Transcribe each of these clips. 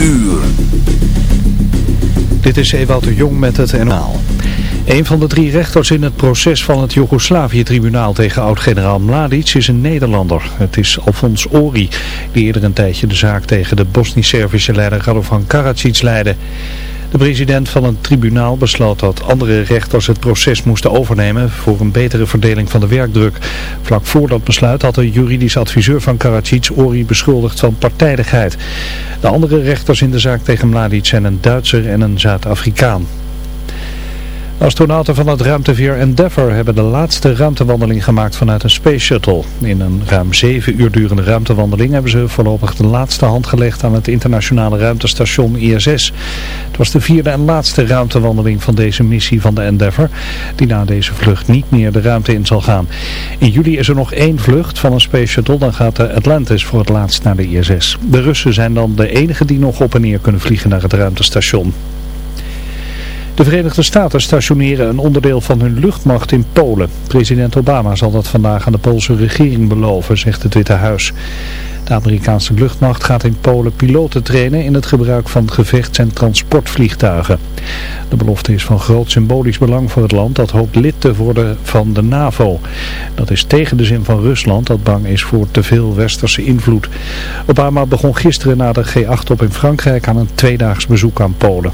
uur. Dit is Ewout de Jong met het NL. Een van de drie rechters in het proces van het Joegoslavië-tribunaal tegen oud-generaal Mladic is een Nederlander. Het is Alfons Ori, die eerder een tijdje de zaak tegen de Bosnisch-Servische leider Radovan Karadzic leidde. De president van een tribunaal besloot dat andere rechters het proces moesten overnemen voor een betere verdeling van de werkdruk. Vlak voor dat besluit had de juridisch adviseur van Karadzic Ori beschuldigd van partijdigheid. De andere rechters in de zaak tegen Mladic zijn een Duitser en een Zuid-Afrikaan. Astronauten van het ruimteveer Endeavour hebben de laatste ruimtewandeling gemaakt vanuit een Space Shuttle. In een ruim zeven uur durende ruimtewandeling hebben ze voorlopig de laatste hand gelegd aan het internationale ruimtestation ISS. Het was de vierde en laatste ruimtewandeling van deze missie van de Endeavour, die na deze vlucht niet meer de ruimte in zal gaan. In juli is er nog één vlucht van een Space Shuttle, dan gaat de Atlantis voor het laatst naar de ISS. De Russen zijn dan de enige die nog op en neer kunnen vliegen naar het ruimtestation. De Verenigde Staten stationeren een onderdeel van hun luchtmacht in Polen. President Obama zal dat vandaag aan de Poolse regering beloven, zegt het Witte Huis. De Amerikaanse luchtmacht gaat in Polen piloten trainen in het gebruik van gevechts- en transportvliegtuigen. De belofte is van groot symbolisch belang voor het land dat hoopt lid te worden van de NAVO. Dat is tegen de zin van Rusland dat bang is voor te veel westerse invloed. Obama begon gisteren na de G8-top in Frankrijk aan een tweedaags bezoek aan Polen.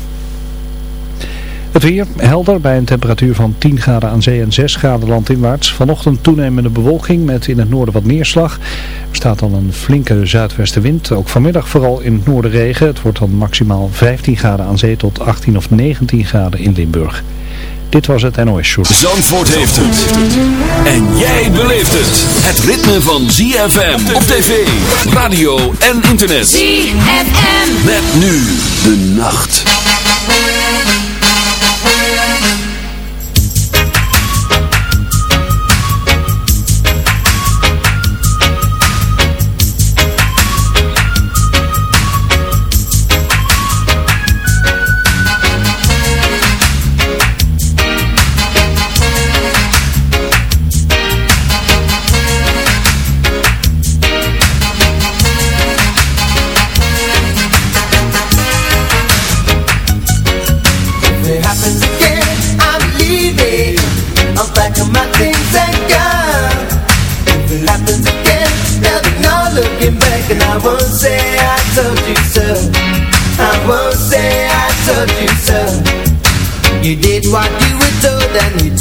Het weer helder bij een temperatuur van 10 graden aan zee en 6 graden landinwaarts. Vanochtend toenemende bewolking met in het noorden wat neerslag. Er staat dan een flinke zuidwestenwind. Ook vanmiddag vooral in het noorden regen. Het wordt dan maximaal 15 graden aan zee tot 18 of 19 graden in Limburg. Dit was het NOS Show. Zandvoort heeft het. En jij beleeft het. Het ritme van ZFM op tv, radio en internet. ZFM. Met nu de nacht.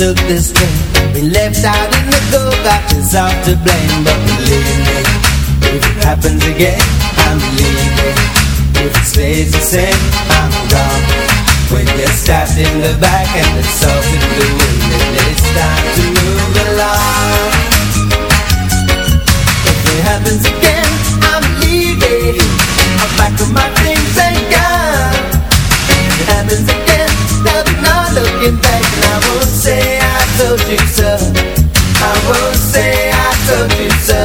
Took this thing. Been left out in the cold, got yourself to blame, but believe me, if it happens again, I'm leaving. If it stays the same, I'm gone. When you're stabbed in the back and it's all in the wind And it's time to move along If it happens again, I'm leaving I'm back on my things and gone If it happens again, looking back And I won't say I told you so. I won't say I told you so.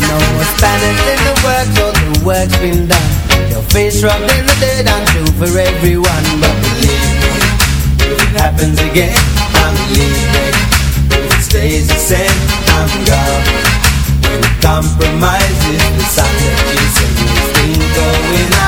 No Spanish in the works, all the work's been done. Your face rubbed in the dirt, I'm true for everyone But believe me, it happens again, is sent and love When compromise is decided It's a new thing going on.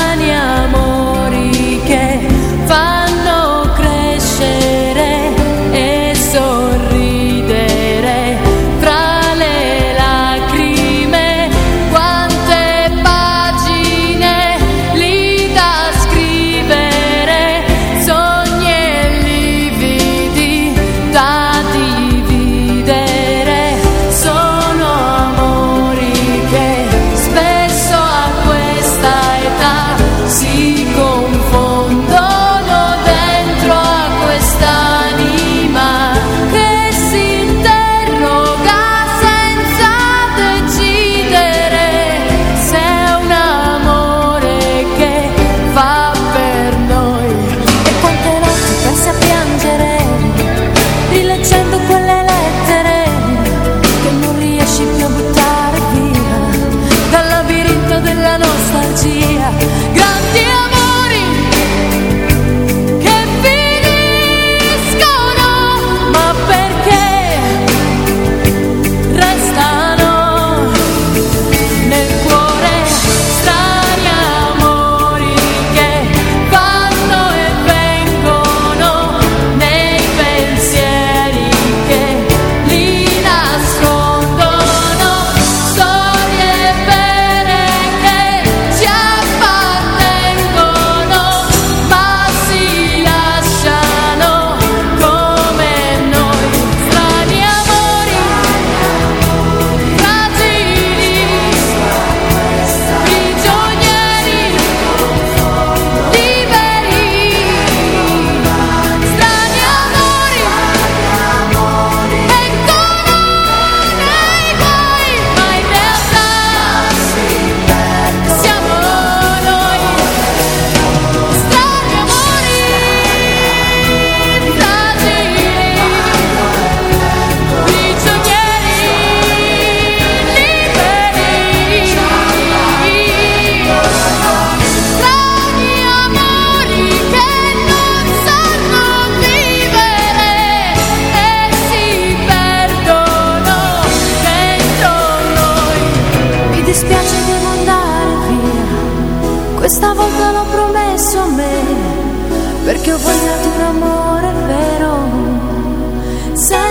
perché ho voglia di un amore vero. Sai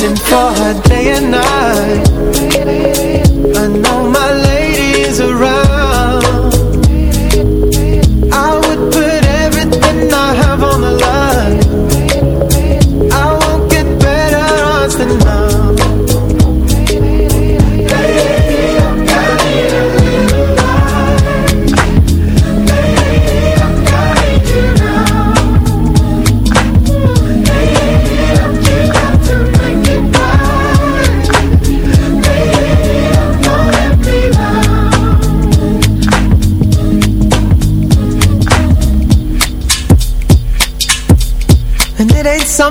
For her day and night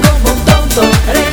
como un tonto, eres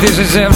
this is it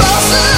closer.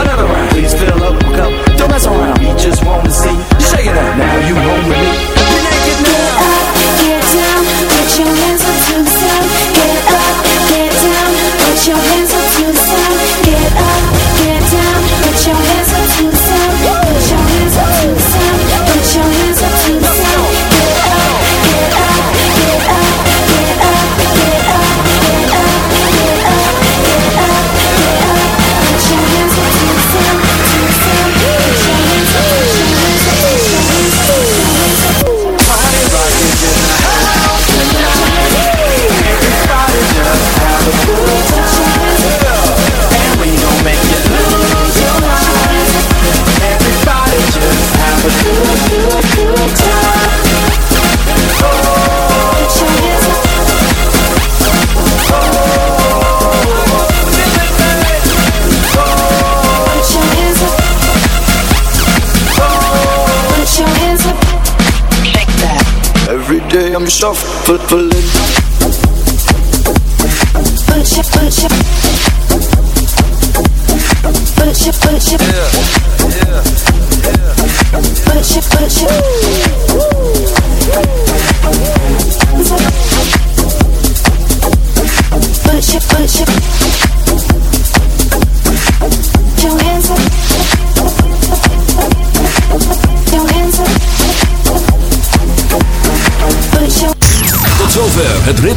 But